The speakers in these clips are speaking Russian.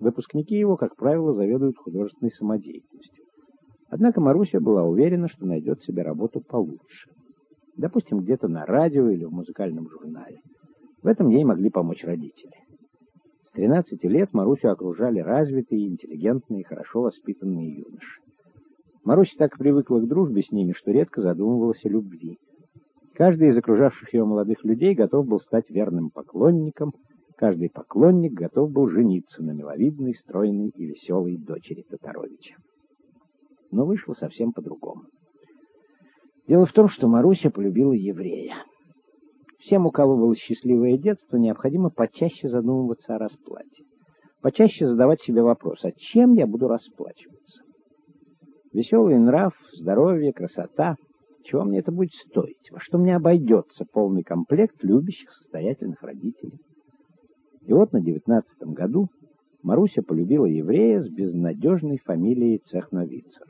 Выпускники его, как правило, заведуют художественной самодеятельностью. Однако Маруся была уверена, что найдет себе работу получше. Допустим, где-то на радио или в музыкальном журнале. В этом ей могли помочь родители. С 13 лет Марусю окружали развитые, интеллигентные, хорошо воспитанные юноши. Маруся так привыкла к дружбе с ними, что редко задумывалась о любви. Каждый из окружавших ее молодых людей готов был стать верным поклонником, каждый поклонник готов был жениться на миловидной, стройной и веселой дочери Татаровича. Но вышло совсем по-другому. Дело в том, что Маруся полюбила еврея. Всем, у кого было счастливое детство, необходимо почаще задумываться о расплате. Почаще задавать себе вопрос, а чем я буду расплачиваться? Веселый нрав, здоровье, красота. Чего мне это будет стоить? Во что мне обойдется полный комплект любящих, состоятельных родителей? И вот на девятнадцатом году Маруся полюбила еврея с безнадежной фамилией Цехновицер.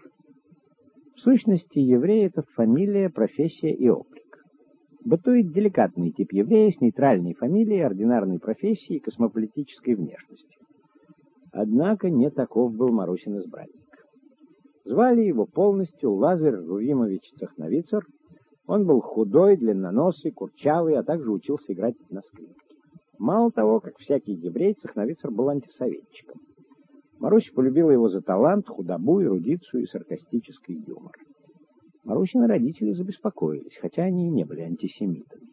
В сущности, еврей — это фамилия, профессия и облик. Бытует деликатный тип еврея с нейтральной фамилией, ординарной профессией и космополитической внешностью. Однако не таков был Марусин избранник. Звали его полностью Лазарь Рувимович Цехновицер. Он был худой, длинноносый, курчавый, а также учился играть на скрипке. Мало того, как всякий еврей, Цехновицер был антисоветчиком. Маруся полюбила его за талант, худобу, эрудицию и саркастический юмор. Марусины родители забеспокоились, хотя они и не были антисемитами.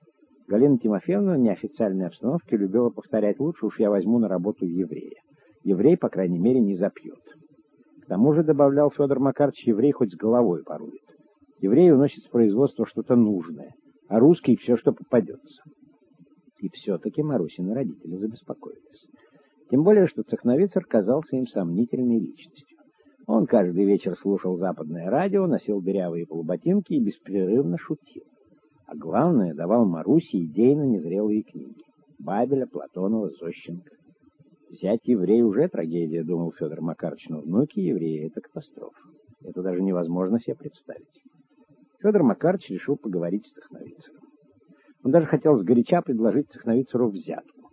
Галина Тимофеевна в неофициальной обстановке любила повторять «лучше уж я возьму на работу еврея». Еврей, по крайней мере, не запьет. К тому же, добавлял Федор Макарович, еврей хоть с головой порует. Еврей уносит с производства что-то нужное, а русский — все, что попадется. И все-таки Марусины родители забеспокоились. Тем более, что Цехновицер казался им сомнительной личностью. Он каждый вечер слушал западное радио, носил дырявые полуботинки и беспрерывно шутил. А главное, давал Марусе идейно незрелые книги. Бабеля, Платонова, Зощенко. Взять еврея уже трагедия, думал Федор Макарович, но внуки еврея — это катастрофа. Это даже невозможно себе представить. Федор Макарович решил поговорить с Цехновицером. Он даже хотел сгоряча предложить Цехновицеру взятку.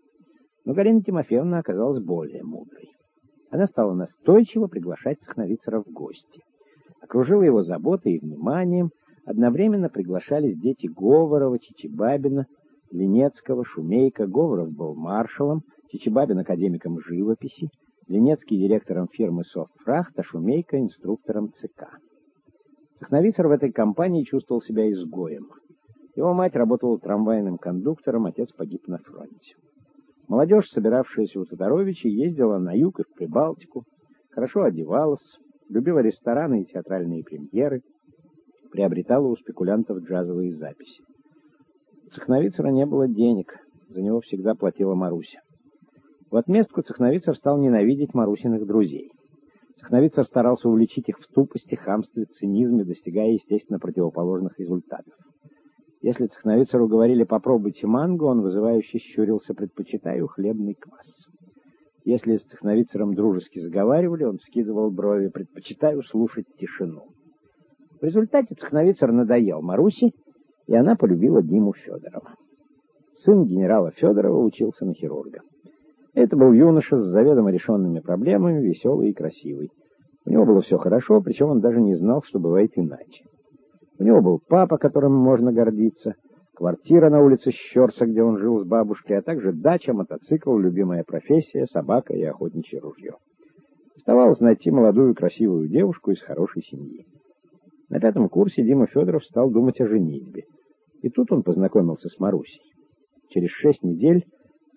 Но Галина Тимофеевна оказалась более мудрой. Она стала настойчиво приглашать Цехновицера в гости. Окружила его заботой и вниманием, одновременно приглашались дети Говорова, Чичибабина, Ленецкого, Шумейка. Говоров был маршалом, Чичибабин академиком живописи, Ленецкий директором фирмы «Софтфрахт», а Шумейка инструктором ЦК. Цехновицер в этой компании чувствовал себя изгоем. Его мать работала трамвайным кондуктором, отец погиб на фронте. Молодежь, собиравшаяся у Тодоровича, ездила на юг и в Прибалтику, хорошо одевалась, любила рестораны и театральные премьеры, приобретала у спекулянтов джазовые записи. У Цехновицера не было денег, за него всегда платила Маруся. В отместку Цехновицер стал ненавидеть Марусиных друзей. Цехновицер старался увлечить их в тупости, хамстве, цинизме, достигая, естественно, противоположных результатов. Если Цехновицеру говорили «попробуйте манго», он вызывающе щурился «предпочитаю хлебный квас». Если с Цехновицером дружески заговаривали, он вскидывал брови «предпочитаю слушать тишину». В результате Цехновицер надоел Маруси, и она полюбила Диму Федорова. Сын генерала Федорова учился на хирурга. Это был юноша с заведомо решенными проблемами, веселый и красивый. У него было все хорошо, причем он даже не знал, что бывает иначе. У него был папа, которым можно гордиться, квартира на улице Щерса, где он жил с бабушкой, а также дача, мотоцикл, любимая профессия, собака и охотничье ружье. Оставалось найти молодую красивую девушку из хорошей семьи. На пятом курсе Дима Федоров стал думать о женитьбе. И тут он познакомился с Марусей. Через шесть недель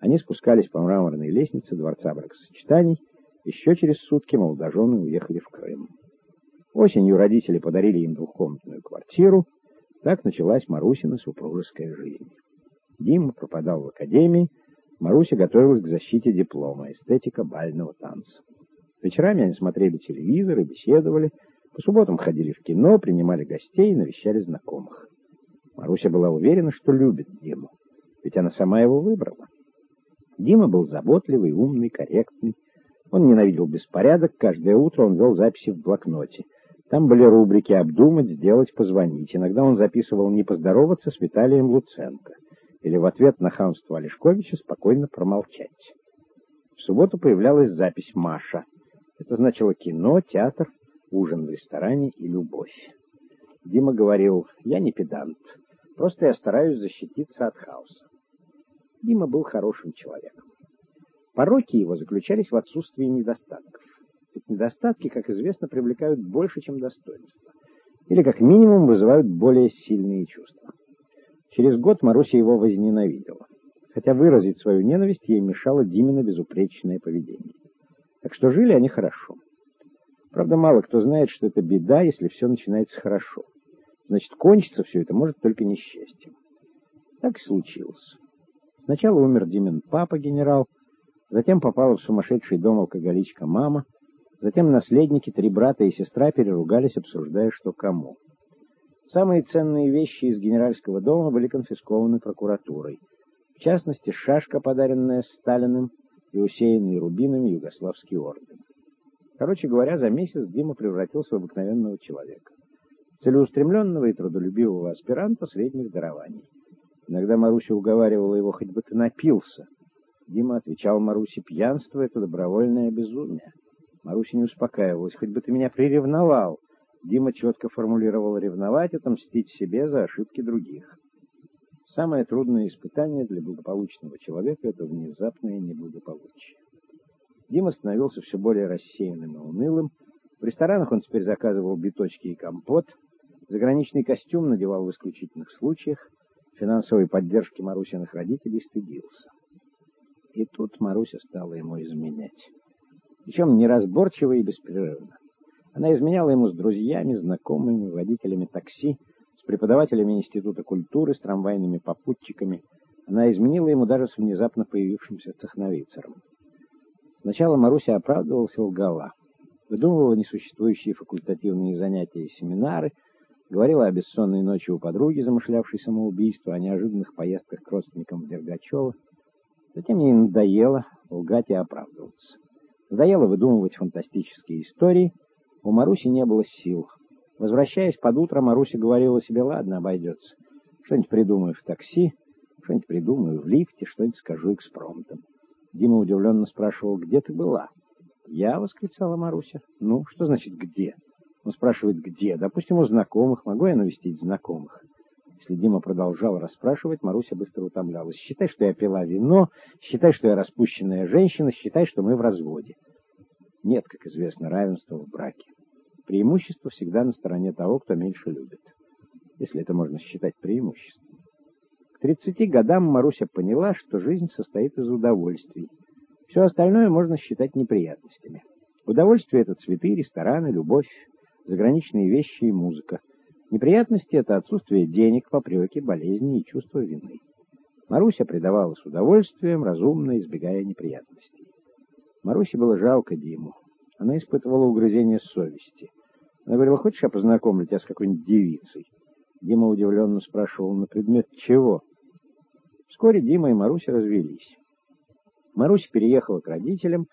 они спускались по мраморной лестнице Дворца бракосочетаний, еще через сутки молодожены уехали в Крым. Осенью родители подарили им двухкомнатную квартиру. Так началась Марусина супружеская жизнь. Дима пропадал в академии, Маруся готовилась к защите диплома «Эстетика бального танца». Вечерами они смотрели телевизор и беседовали, по субботам ходили в кино, принимали гостей и навещали знакомых. Маруся была уверена, что любит Диму, ведь она сама его выбрала. Дима был заботливый, умный, корректный. Он ненавидел беспорядок, каждое утро он вел записи в блокноте — там были рубрики «Обдумать», «Сделать», «Позвонить». Иногда он записывал «Не поздороваться» с Виталием Луценко или в ответ на хамство Олешковича спокойно промолчать. В субботу появлялась запись «Маша». Это значило кино, театр, ужин в ресторане и любовь. Дима говорил, я не педант, просто я стараюсь защититься от хаоса. Дима был хорошим человеком. Пороки его заключались в отсутствии недостатков. Ведь недостатки, как известно, привлекают больше, чем достоинства. Или, как минимум, вызывают более сильные чувства. Через год Маруся его возненавидела. Хотя выразить свою ненависть ей мешало Димина безупречное поведение. Так что жили они хорошо. Правда, мало кто знает, что это беда, если все начинается хорошо. Значит, кончится все это может только несчастьем. Так и случилось. Сначала умер Димин папа, генерал, затем попала в сумасшедший дом алкоголичка мама, затем наследники, три брата и сестра переругались, обсуждая, что кому. Самые ценные вещи из генеральского дома были конфискованы прокуратурой. В частности, шашка, подаренная Сталиным, и усеянный рубинами югославский орден. Короче говоря, за месяц Дима превратился в обыкновенного человека. Целеустремленного и трудолюбивого аспиранта средних дарований. Иногда Маруся уговаривала его, хоть бы ты напился. Дима отвечал Марусе, пьянство — это добровольное безумие. Маруся не успокаивалась, хоть бы ты меня приревновал. Дима четко формулировал ревновать — это мстить себе за ошибки других. Самое трудное испытание для благополучного человека — это внезапное неблагополучие. Дима становился все более рассеянным и унылым. В ресторанах он теперь заказывал биточки и компот. Заграничный костюм надевал в исключительных случаях. Финансовой поддержки Марусиных родителей стыдился. И тут Маруся стала ему изменять. Причем неразборчиво и беспрерывно. Она изменяла ему с друзьями, знакомыми, водителями такси, с преподавателями Института культуры, с трамвайными попутчиками. Она изменила ему даже с внезапно появившимся цехновицером. Сначала Маруся оправдывалась и лгала. Выдумывала несуществующие факультативные занятия и семинары, говорила о бессонной ночи у подруги, замышлявшей самоубийство, о неожиданных поездках к родственникам Дергачева. Затем ей надоело лгать и оправдываться. Надоело выдумывать фантастические истории. У Маруси не было сил. Возвращаясь под утро, Маруся говорила себе, ладно, обойдется. Что-нибудь придумаю в такси, что-нибудь придумаю в лифте, что-нибудь скажу экспромтом. Дима удивленно спрашивал, где ты была? Я, восклицала Маруся. Ну, что значит где? Он спрашивает, где? Допустим, у знакомых. Могу я навестить знакомых? Если Дима продолжал расспрашивать, Маруся быстро утомлялась. Считай, что я пила вино, считай, что я распущенная женщина, считай, что мы в разводе. Нет, как известно, равенства в браке. Преимущество всегда на стороне того, кто меньше любит. Если это можно считать преимуществом. К 30 годам Маруся поняла, что жизнь состоит из удовольствий. Все остальное можно считать неприятностями. Удовольствие — это цветы, рестораны, любовь, заграничные вещи и музыка. Неприятности — это отсутствие денег, попреки, болезни и чувство вины. Маруся предавалась удовольствием, разумно избегая неприятностей. Марусе было жалко Диму. Она испытывала угрызение совести. Она говорила, хочешь, я познакомлю тебя с какой-нибудь девицей? Дима удивленно спрашивал, на предмет чего? Вскоре Дима и Маруся развелись. Маруся переехала к родителям.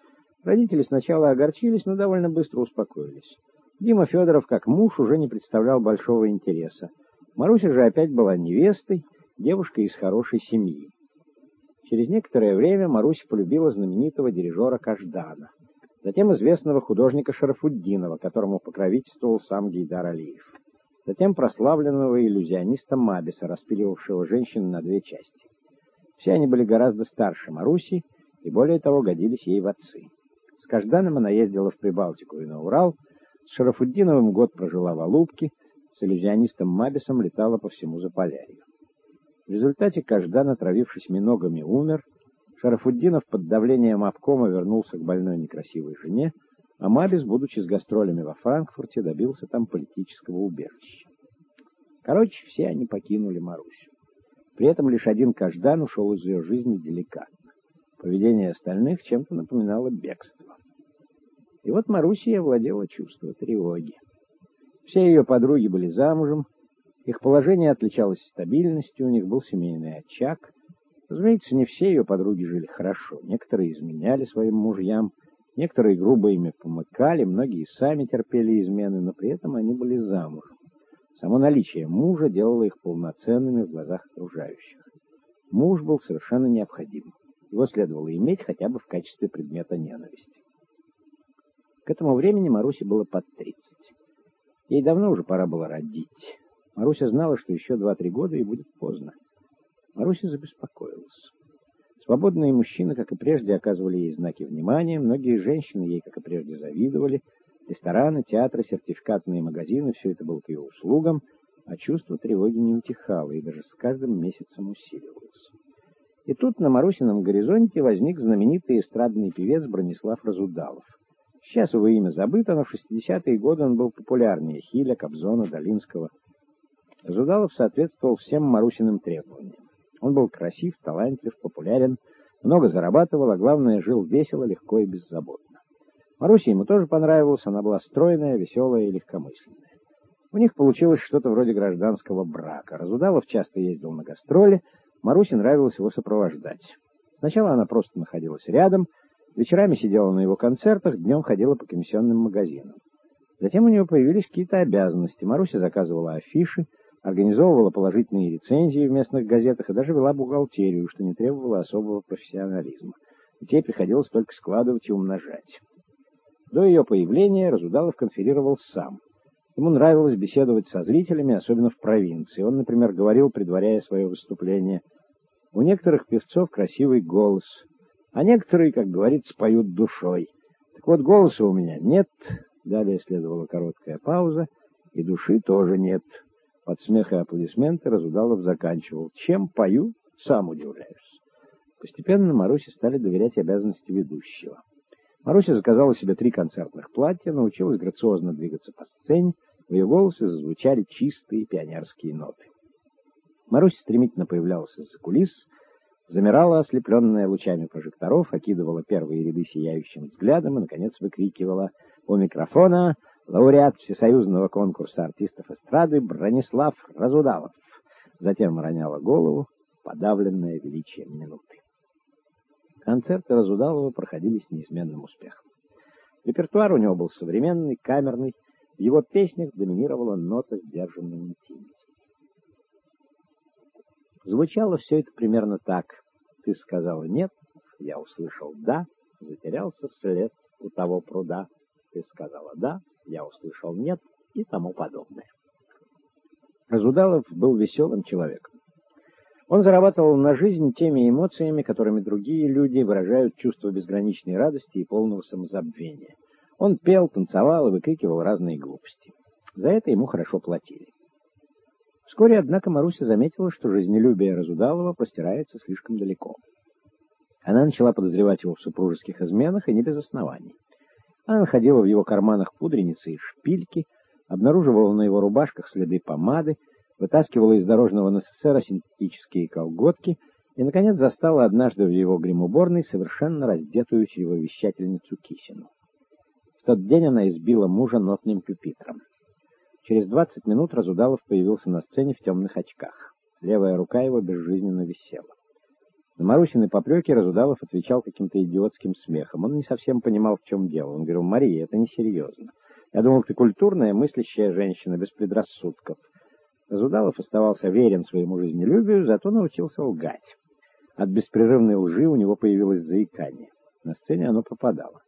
Родители сначала огорчились, но довольно быстро успокоились. Дима Федоров, как муж, уже не представлял большого интереса. Маруся же опять была невестой, девушкой из хорошей семьи. Через некоторое время Маруся полюбила знаменитого дирижера Каждана, затем известного художника Шарафуддинова, которому покровительствовал сам Гейдар Алиев затем прославленного иллюзиониста Мабиса, распиливавшего женщин на две части. Все они были гораздо старше Маруси и, более того, годились ей в отцы. С Кажданом она ездила в Прибалтику и на Урал, с Шарафуддиновым год прожила в Алубке, с иллюзионистом Мабисом летала по всему Заполярью. В результате Каждан, отравившись миногами, умер, Шарафуддинов под давлением обкома вернулся к больной некрасивой жене, а Мабис, будучи с гастролями во Франкфурте, добился там политического убежища. Короче, все они покинули Марусю. При этом лишь один Каждан ушел из ее жизни деликатно. Поведение остальных чем-то напоминало бегство. И вот Марусей овладело чувство тревоги. Все ее подруги были замужем, их положение отличалось стабильностью, у них был семейный очаг. Разумеется, не все ее подруги жили хорошо, некоторые изменяли своим мужьям, Некоторые грубо ими помыкали, многие сами терпели измены, но при этом они были замужем. Само наличие мужа делало их полноценными в глазах окружающих. Муж был совершенно необходим. Его следовало иметь хотя бы в качестве предмета ненависти. К этому времени Марусе было под тридцать. Ей давно уже пора было родить. Маруся знала, что еще два-три года и будет поздно. Маруся забеспокоилась. Свободные мужчины, как и прежде, оказывали ей знаки внимания, многие женщины ей, как и прежде, завидовали. Рестораны, театры, сертификатные магазины — все это было к ее услугам, а чувство тревоги не утихало и даже с каждым месяцем усиливалось. И тут на Марусином горизонте возник знаменитый эстрадный певец Бронислав Разудалов. Сейчас его имя забыто, но в 60-е годы он был популярнее Хиля, Кобзона, Долинского. Разудалов соответствовал всем Марусиным требованиям. Он был красив, талантлив, популярен, много зарабатывал, а главное, жил весело, легко и беззаботно. Марусе ему тоже понравилась, она была стройная, веселая и легкомысленная. У них получилось что-то вроде гражданского брака. Разудалов часто ездил на гастроли, Марусе нравилось его сопровождать. Сначала она просто находилась рядом, вечерами сидела на его концертах, днем ходила по комиссионным магазинам. Затем у нее появились какие-то обязанности. Маруся заказывала афиши, организовывала положительные рецензии в местных газетах и даже вела бухгалтерию, что не требовало особого профессионализма. Детей приходилось только складывать и умножать. До ее появления Разудалов конферировал сам. Ему нравилось беседовать со зрителями, особенно в провинции. Он, например, говорил, предваряя свое выступление, «У некоторых певцов красивый голос, а некоторые, как говорится, поют душой. Так вот, голоса у меня нет». Далее следовала короткая пауза, и души тоже нет. Под смех и аплодисменты Разудалов заканчивал. «Чем пою, сам удивляюсь». Постепенно Марусе стали доверять обязанности ведущего. Маруся заказала себе три концертных платья, научилась грациозно двигаться по сцене, в ее голосе зазвучали чистые пионерские ноты. Маруся стремительно появлялась из-за кулис, замирала, ослепленная лучами прожекторов, окидывала первые ряды сияющим взглядом и, наконец, выкрикивала у микрофона лауреат Всесоюзного конкурса артистов эстрады Бронислав Разудалов. Затем роняла голову, подавленная величием минуты. Концерты Разудалова проходили с неизменным успехом. Репертуар у него был современный, камерный, в его песнях доминировала нота сдержанной интимности. Звучало все это примерно так. Ты сказала «нет», я услышал «да», затерялся след у того пруда. Ты сказала «да», я услышал «нет» и тому подобное. Разудалов был веселым человеком. Он зарабатывал на жизнь теми эмоциями, которыми другие люди выражают чувство безграничной радости и полного самозабвения. Он пел, танцевал и выкрикивал разные глупости. За это ему хорошо платили. Вскоре, однако, Маруся заметила, что жизнелюбие Разудалова простирается слишком далеко. Она начала подозревать его в супружеских изменах, и не без оснований. Она находила в его карманах пудреницы и шпильки, обнаруживала на его рубашках следы помады, вытаскивала из дорожного НССР синтетические колготки и, наконец, застала однажды в его гримуборной совершенно раздетую его вещательницу Кисину. В тот день она избила мужа нотным пюпитром. Через двадцать минут Разудалов появился на сцене в темных очках. Левая рука его безжизненно висела. На Марусины попреки Разудалов отвечал каким-то идиотским смехом. Он не совсем понимал, в чем дело. Он говорил, «Мария, это несерьезно. Я думал, ты культурная, мыслящая женщина, без предрассудков. Разудалов оставался верен своему жизнелюбию, зато научился лгать. От беспрерывной лжи у него появилось заикание. На сцене оно пропадало.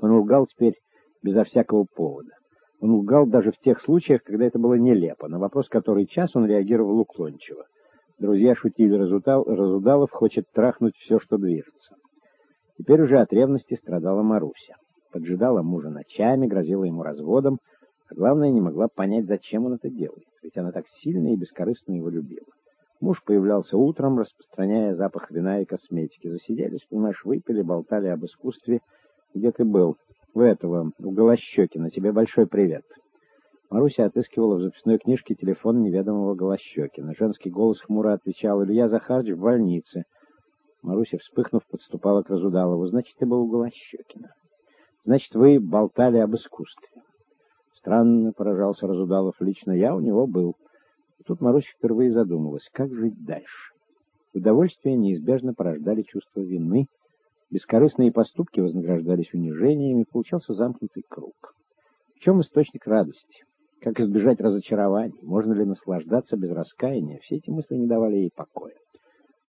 Он лгал теперь безо всякого повода. Он лгал даже в тех случаях, когда это было нелепо. На вопрос, который час, он реагировал уклончиво. Друзья шутили, Разудал, Разудалов хочет трахнуть все, что движется. Теперь уже от ревности страдала Маруся. Поджидала мужа ночами, грозила ему разводом, а главное, не могла понять, зачем он это делает, ведь она так сильно и бескорыстно его любила. Муж появлялся утром, распространяя запах вина и косметики. Засиделись, полночь выпили, болтали об искусстве. «Где ты был?» «У этого, у Голощекина. Тебе большой привет». Маруся отыскивала в записной книжке телефон неведомого Голощекина. Женский голос хмуро отвечал «Илья Захарович в больнице». Маруся, вспыхнув, подступала к Разудалову. «Значит, ты был у Голощекина. Значит, вы болтали об искусстве». Странно, поражался Разудалов, лично я у него был. И тут Маруся впервые задумалась, как жить дальше. Удовольствия неизбежно порождали чувство вины, бескорыстные поступки вознаграждались унижениями, получался замкнутый круг. В чем источник радости? Как избежать разочарований? Можно ли наслаждаться без раскаяния? Все эти мысли не давали ей покоя.